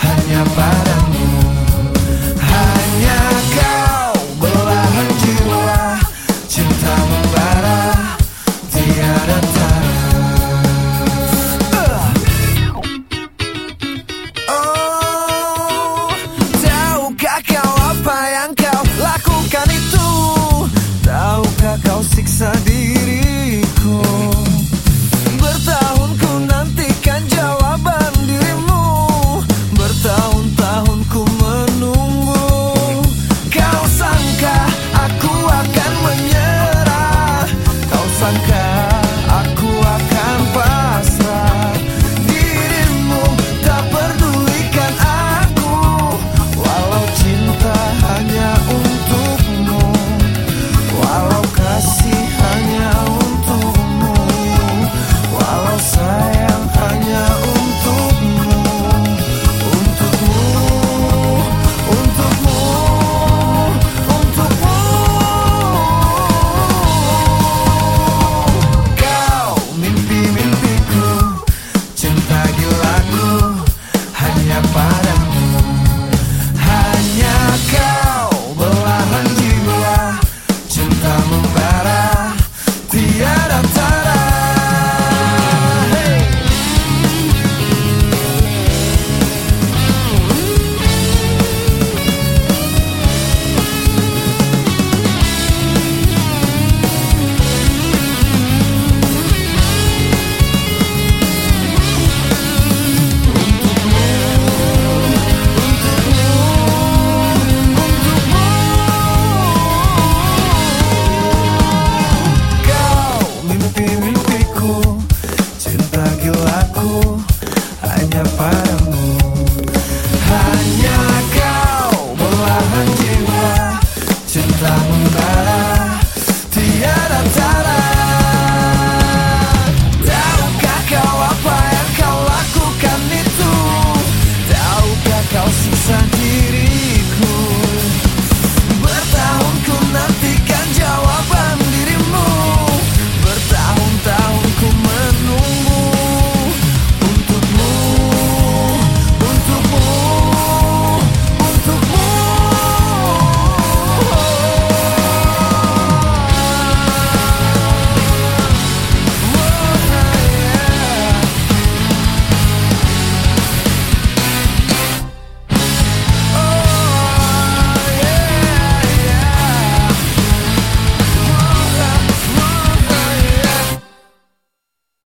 Hanya padamu. Hanya kau belahan jiwa Cinta membara Tiada tara oh, kau apa yang kau lakukan itu? Kau siksa diri sunken